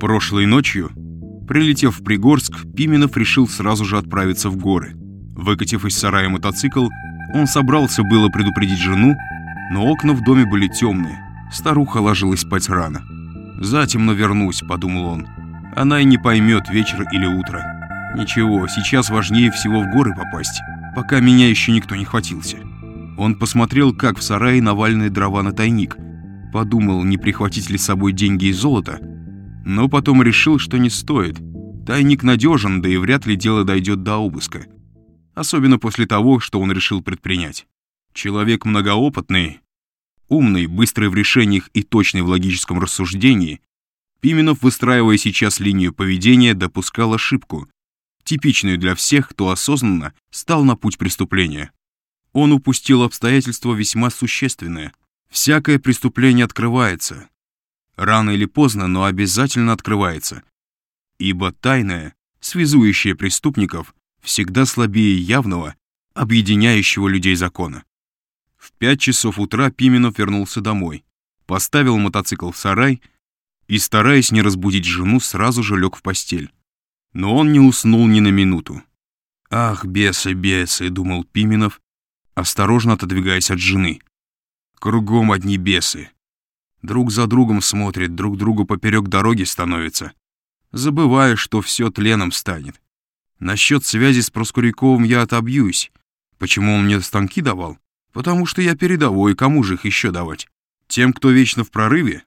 Прошлой ночью, прилетев в Пригорск, Пименов решил сразу же отправиться в горы. Выкатив из сарая мотоцикл, он собрался было предупредить жену, но окна в доме были темные. Старуха ложилась спать рано. «Затемно вернусь», — подумал он. «Она и не поймет, вечер или утро. Ничего, сейчас важнее всего в горы попасть, пока меня еще никто не хватился». Он посмотрел, как в сарае навалены дрова на тайник. Подумал, не прихватить ли с собой деньги и золото, но потом решил, что не стоит. Тайник надежен, да и вряд ли дело дойдет до обыска. Особенно после того, что он решил предпринять. Человек многоопытный, умный, быстрый в решениях и точный в логическом рассуждении, Пименов, выстраивая сейчас линию поведения, допускал ошибку, типичную для всех, кто осознанно стал на путь преступления. Он упустил обстоятельство весьма существенное. Всякое преступление открывается. Рано или поздно, но обязательно открывается. Ибо тайное, связующее преступников, всегда слабее явного, объединяющего людей закона. В пять часов утра Пименов вернулся домой, поставил мотоцикл в сарай и, стараясь не разбудить жену, сразу же лег в постель. Но он не уснул ни на минуту. «Ах, бесы, бесы!» — думал Пименов, осторожно отодвигаясь от жены. Кругом одни бесы. Друг за другом смотрят, друг другу поперек дороги становятся. Забывая, что все тленом станет. Насчет связи с Проскуряковым я отобьюсь. Почему он мне станки давал? Потому что я передовой, кому же их еще давать? Тем, кто вечно в прорыве?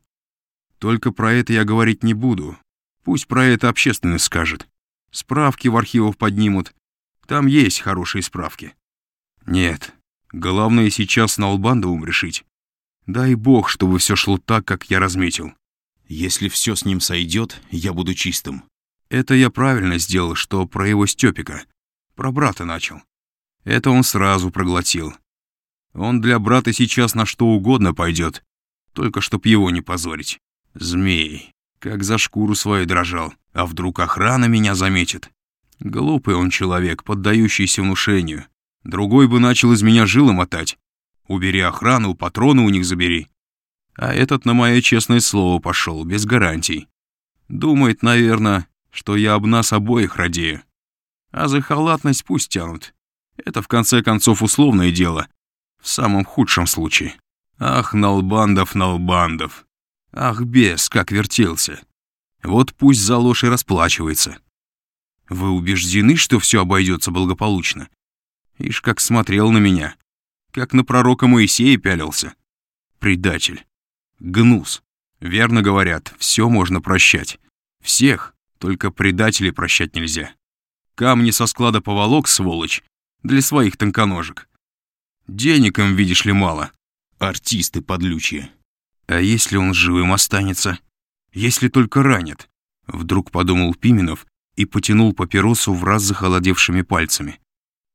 Только про это я говорить не буду. Пусть про это общественность скажет. Справки в архивах поднимут. Там есть хорошие справки. Нет, Главное сейчас на Албандовым решить. Дай бог, чтобы все шло так, как я разметил. Если все с ним сойдет, я буду чистым. Это я правильно сделал, что про его Степика. Про брата начал. Это он сразу проглотил. Он для брата сейчас на что угодно пойдет, только чтоб его не позорить. Змей, как за шкуру свою дрожал, а вдруг охрана меня заметит. Глупый он человек, поддающийся внушению. Другой бы начал из меня жилы мотать. Убери охрану, патроны у них забери. А этот на мое честное слово пошел, без гарантий. Думает, наверное, что я об нас обоих радею. А за халатность пусть тянут. Это, в конце концов, условное дело. В самом худшем случае. Ах, Налбандов, Налбандов. Ах, бес, как вертелся. Вот пусть за ложь и расплачивается. Вы убеждены, что все обойдется благополучно? Ишь, как смотрел на меня. Как на пророка Моисея пялился. Предатель. Гнус. Верно говорят, все можно прощать. Всех, только предателей прощать нельзя. Камни со склада поволок, сволочь, для своих тонконожек. Денег им, видишь ли, мало. Артисты подлючие. А если он живым останется? Если только ранит? Вдруг подумал Пименов и потянул папиросу в раз захолодевшими пальцами.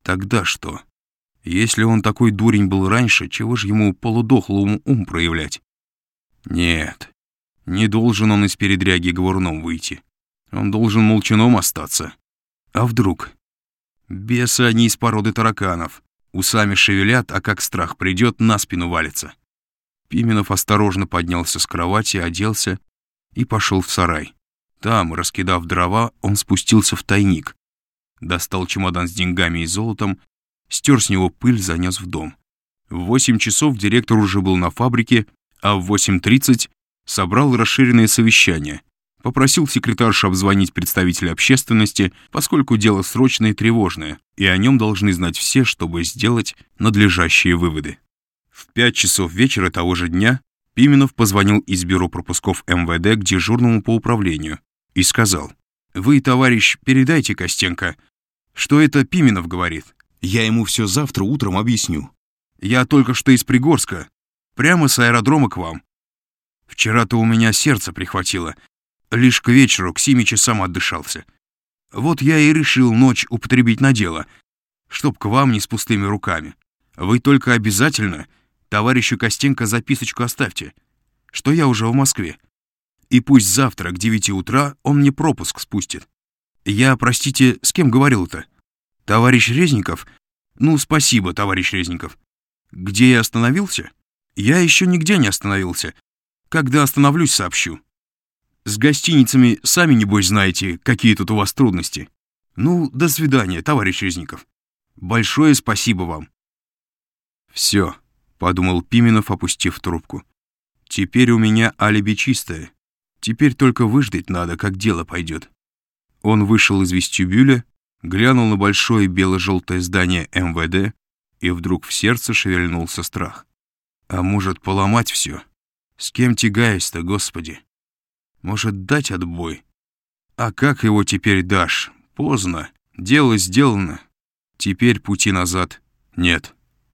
Тогда что? Если он такой дурень был раньше, чего же ему полудохлому ум проявлять? Нет, не должен он из передряги говоруном выйти. Он должен молчаном остаться. А вдруг? Бесы они из породы тараканов. Усами шевелят, а как страх придет, на спину валится. Пименов осторожно поднялся с кровати, оделся и пошел в сарай. Там, раскидав дрова, он спустился в тайник, достал чемодан с деньгами и золотом, стер с него пыль, занес в дом. В 8 часов директор уже был на фабрике, а в 8.30 собрал расширенное совещание. Попросил секретарша обзвонить представителей общественности, поскольку дело срочное и тревожное, и о нем должны знать все, чтобы сделать надлежащие выводы. В 5 часов вечера того же дня Пименов позвонил из бюро пропусков МВД к дежурному по управлению и сказал, «Вы, товарищ, передайте Костенко, что это Пименов говорит. Я ему все завтра утром объясню. Я только что из Пригорска, прямо с аэродрома к вам. Вчера-то у меня сердце прихватило. Лишь к вечеру, к семи часам отдышался. Вот я и решил ночь употребить на дело, чтоб к вам не с пустыми руками. Вы только обязательно товарищу Костенко записочку оставьте, что я уже в Москве. И пусть завтра к девяти утра он мне пропуск спустит. Я, простите, с кем говорил-то? Товарищ Резников? Ну, спасибо, товарищ Резников. Где я остановился? Я еще нигде не остановился. Когда остановлюсь, сообщу. С гостиницами сами, небось, знаете, какие тут у вас трудности. Ну, до свидания, товарищ Резников. Большое спасибо вам. Все, подумал Пименов, опустив трубку. Теперь у меня алиби чистое. Теперь только выждать надо, как дело пойдет. Он вышел из вестибюля, глянул на большое бело-желтое здание МВД, и вдруг в сердце шевельнулся страх. А может, поломать все? С кем тягаюсь-то, Господи? Может, дать отбой? А как его теперь дашь? Поздно. Дело сделано. Теперь пути назад нет.